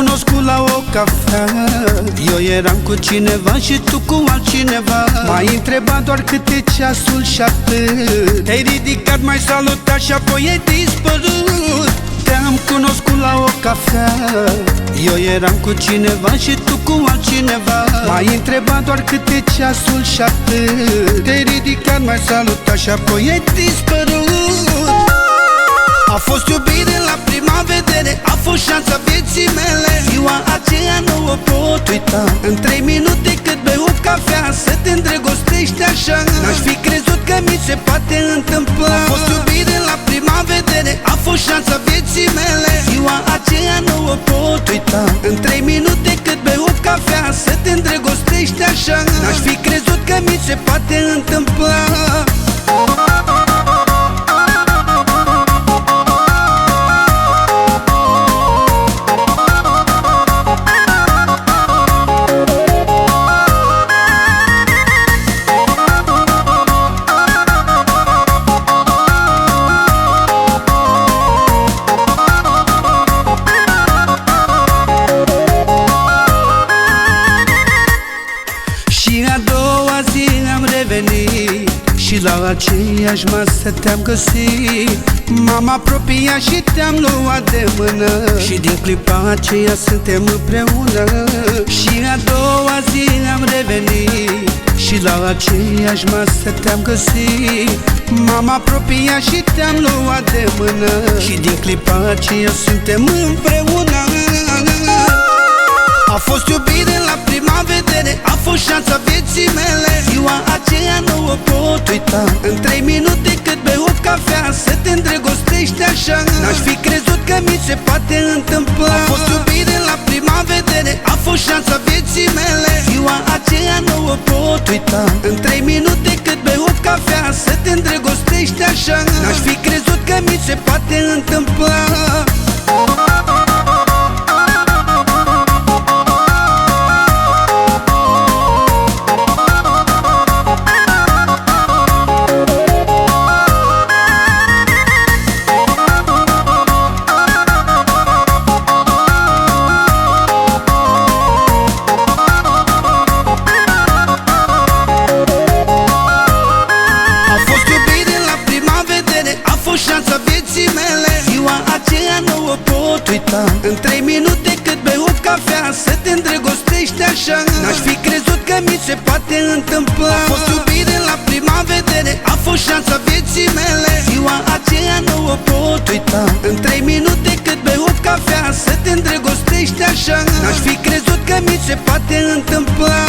Te-am cunoscut la o cafea. Eu eram cu cineva și tu cu altcineva. M-ai întrebat doar cât e ceasul și atât. Te-ai ridicat, mai salutat și apoi ai dispărut. Te-am cunoscut la o cafea. Eu eram cu cineva și tu cu altcineva. M-ai întrebat doar cât e ceasul și atât. Te-ai ridicat, mai salutat și apoi ai dispărut. A fost iubire la prima vedere A fost șansa vieții mele. Ziua aceea nu o pot uita. În trei minute cât bei o cafea Să te îndrăgostești așa. N-aș fi crezut că mi se poate întâmpla. A fost iubire la prima vedere A fost șansa vieții mele. Ziua aceea nu o pot uita. În trei minute cât bei o cafea Să te îndrăgostești așa. N-aș fi crezut că mi se poate întâmpla Și la aceeași masă te-am găsit. M-am apropiat și te-am luat de mână. Și din clipa aceea suntem împreună. Și a doua zi am revenit. Și la aceeași masă te-am găsit. M-am apropiat și te-am luat de mână. Și din clipa aceea suntem împreună pot uita În trei minute cât bei o cafea Să te îndrăgostești așa. N-aș fi crezut că mi se poate întâmpla. A fost iubire la prima vedere A fost șansa vieții mele. Ziua aceea nu o pot uita. În trei minute cât bei o cafea Să te îndrăgostești așa. N-aș fi crezut că mi se poate întâmpla În trei minute cât bei o cafea Să te îndrăgostești așa. N-aș fi crezut că mi se poate întâmpla. A fost iubire la prima vedere A fost șansa vieții mele. Ziua aceea nu o pot uita. În trei minute cât bei o cafea Să te îndrăgostești așa. N-aș fi crezut că mi se poate întâmpla